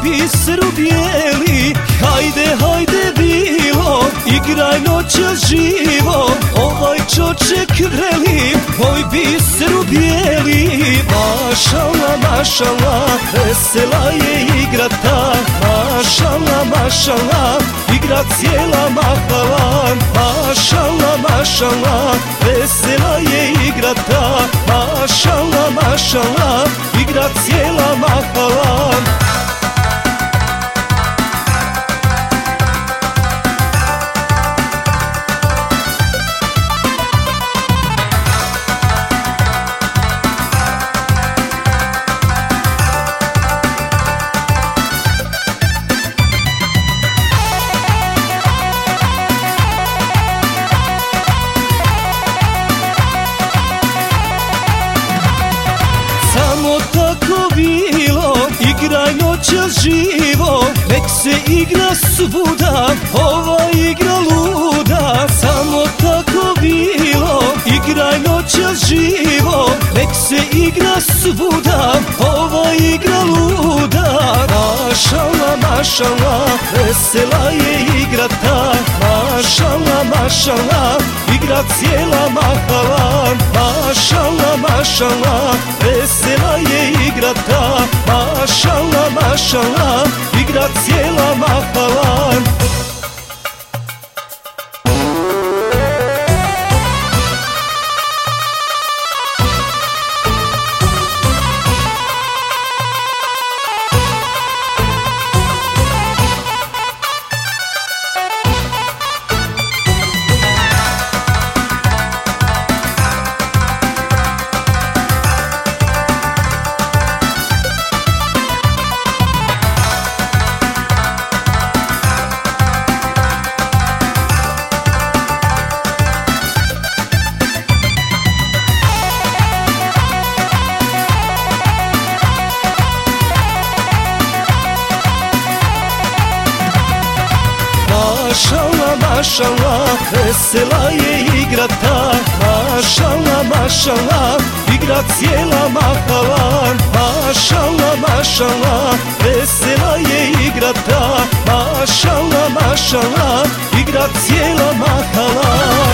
moj biseru bijeli Hajde, hajde bilo, igraj noćas živo. Ovaj čoček vreli, moj biseru bijeli Mašala, mašala, vesela je igra ta. Mašala, mašala, igra cijela mahala Mašala, mašala, vesela je igra ta. Mašala, mašala, igra cijela mahala bilo, igraj noćas živo Nek se igra svuda, ova igra luda Samo tako bilo, igraj noćas živo Nek se igra svuda, ova igra luda. Mašala, mašala, vesela je igra ta Mašala, mašala, igra cijela mahala. Mašala, mašala, vesela je igra ta Mašala, mašala, igra cijela mahala Mašala, mašala, vesela je igra ta Mašala, mašala, igra cijela mahala. Mašala, mašala, vesela je igra ta. Mašala, mašala, igra cijela mahala